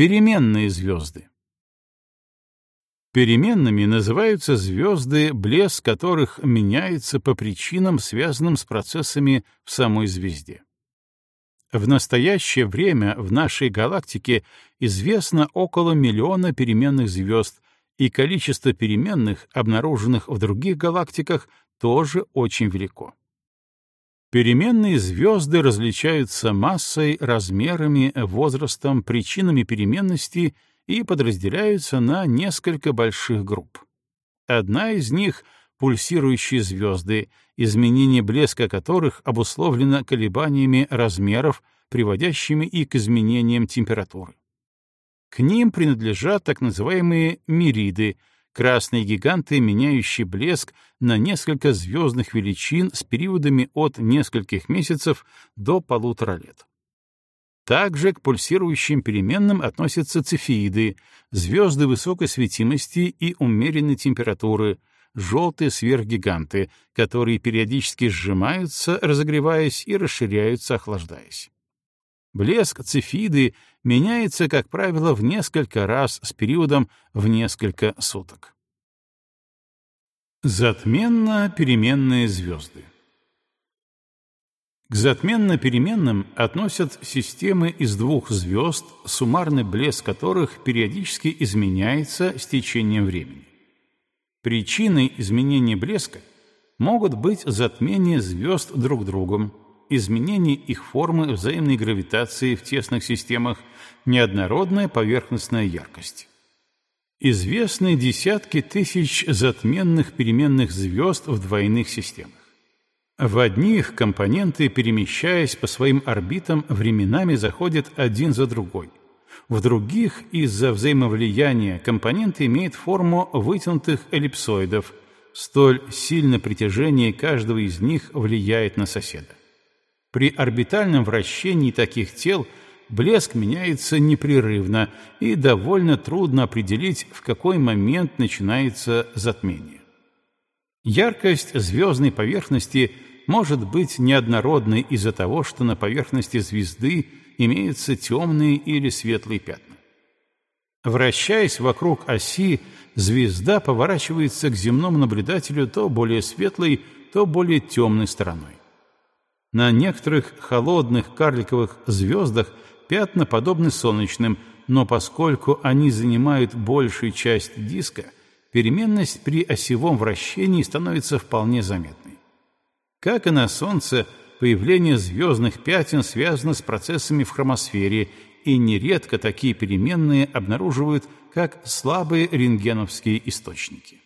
Переменные звезды. Переменными называются звезды, блеск которых меняется по причинам, связанным с процессами в самой звезде. В настоящее время в нашей галактике известно около миллиона переменных звезд, и количество переменных, обнаруженных в других галактиках, тоже очень велико. Переменные звезды различаются массой, размерами, возрастом, причинами переменности и подразделяются на несколько больших групп. Одна из них — пульсирующие звезды, изменение блеска которых обусловлено колебаниями размеров, приводящими и к изменениям температуры. К ним принадлежат так называемые мириды, красные гиганты, меняющие блеск на несколько звездных величин с периодами от нескольких месяцев до полутора лет. Также к пульсирующим переменным относятся цефеиды, звезды высокой светимости и умеренной температуры, желтые сверхгиганты, которые периодически сжимаются, разогреваясь, и расширяются, охлаждаясь. Блеск цефиды меняется, как правило, в несколько раз с периодом в несколько суток. Затменно-переменные звезды К затменно-переменным относят системы из двух звезд, суммарный блеск которых периодически изменяется с течением времени. Причиной изменения блеска могут быть затмение звезд друг другом, изменение их формы взаимной гравитации в тесных системах, неоднородная поверхностная яркость. Известны десятки тысяч затменных переменных звезд в двойных системах. В одних компоненты, перемещаясь по своим орбитам, временами заходят один за другой. В других, из-за взаимовлияния, компоненты имеют форму вытянутых эллипсоидов. Столь сильно притяжение каждого из них влияет на соседа. При орбитальном вращении таких тел блеск меняется непрерывно, и довольно трудно определить, в какой момент начинается затмение. Яркость звездной поверхности может быть неоднородной из-за того, что на поверхности звезды имеются темные или светлые пятна. Вращаясь вокруг оси, звезда поворачивается к земному наблюдателю то более светлой, то более темной стороной. На некоторых холодных карликовых звездах пятна подобны солнечным, но поскольку они занимают большую часть диска, переменность при осевом вращении становится вполне заметной. Как и на Солнце, появление звездных пятен связано с процессами в хромосфере, и нередко такие переменные обнаруживают как слабые рентгеновские источники.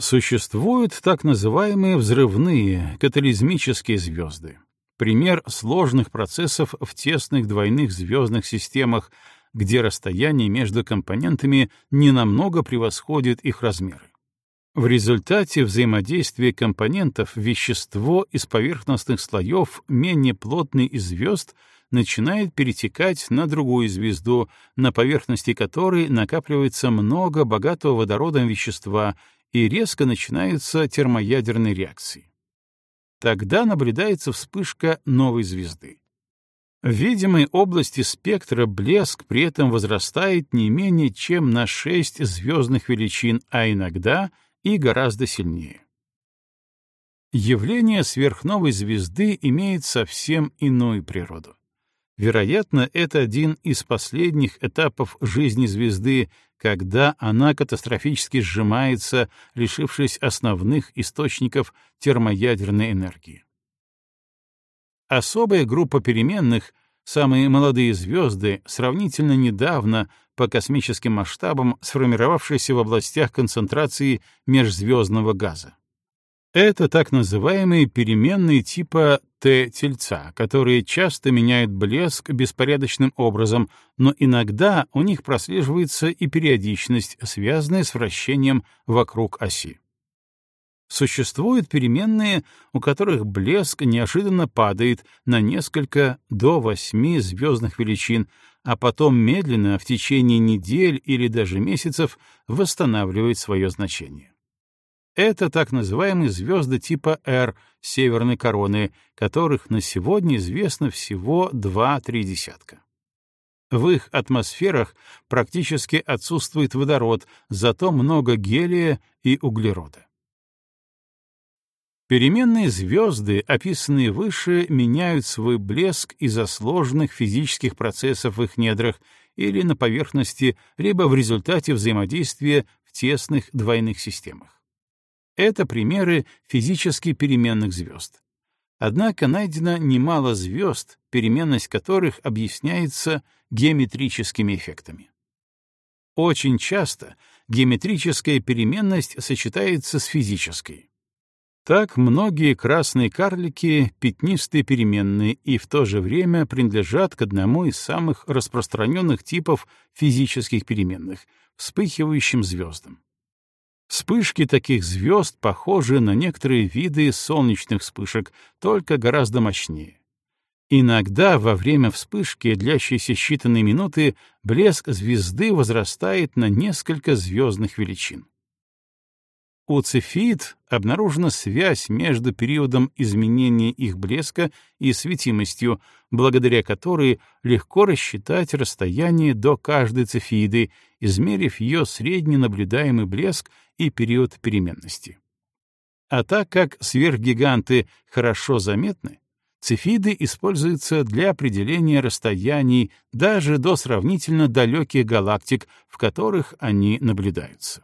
Существуют так называемые взрывные катализмические звезды. Пример сложных процессов в тесных двойных звездных системах, где расстояние между компонентами ненамного превосходит их размеры. В результате взаимодействия компонентов вещество из поверхностных слоев менее плотный из звезд начинает перетекать на другую звезду, на поверхности которой накапливается много богатого водородом вещества и резко начинаются термоядерные реакции. Тогда наблюдается вспышка новой звезды. В видимой области спектра блеск при этом возрастает не менее чем на 6 звездных величин, а иногда и гораздо сильнее. Явление сверхновой звезды имеет совсем иную природу. Вероятно, это один из последних этапов жизни звезды, когда она катастрофически сжимается, лишившись основных источников термоядерной энергии. Особая группа переменных, самые молодые звезды, сравнительно недавно по космическим масштабам сформировавшиеся в областях концентрации межзвездного газа. Это так называемые переменные типа Т-тельца, которые часто меняют блеск беспорядочным образом, но иногда у них прослеживается и периодичность, связанная с вращением вокруг оси. Существуют переменные, у которых блеск неожиданно падает на несколько до восьми звездных величин, а потом медленно в течение недель или даже месяцев восстанавливает свое значение. Это так называемые звезды типа R северной короны, которых на сегодня известно всего 2-3 десятка. В их атмосферах практически отсутствует водород, зато много гелия и углерода. Переменные звезды, описанные выше, меняют свой блеск из-за сложных физических процессов в их недрах или на поверхности, либо в результате взаимодействия в тесных двойных системах. Это примеры физически переменных звезд. Однако найдено немало звезд, переменность которых объясняется геометрическими эффектами. Очень часто геометрическая переменность сочетается с физической. Так многие красные карлики — пятнистые переменные и в то же время принадлежат к одному из самых распространенных типов физических переменных — вспыхивающим звездам. Вспышки таких звезд похожи на некоторые виды солнечных вспышек, только гораздо мощнее. Иногда во время вспышки, длящейся считанные минуты, блеск звезды возрастает на несколько звездных величин. У цефид обнаружена связь между периодом изменения их блеска и светимостью, благодаря которой легко рассчитать расстояние до каждой цефиды, измерив ее средний наблюдаемый блеск и период переменности. А так как сверхгиганты хорошо заметны, цефиды используются для определения расстояний даже до сравнительно далеких галактик, в которых они наблюдаются.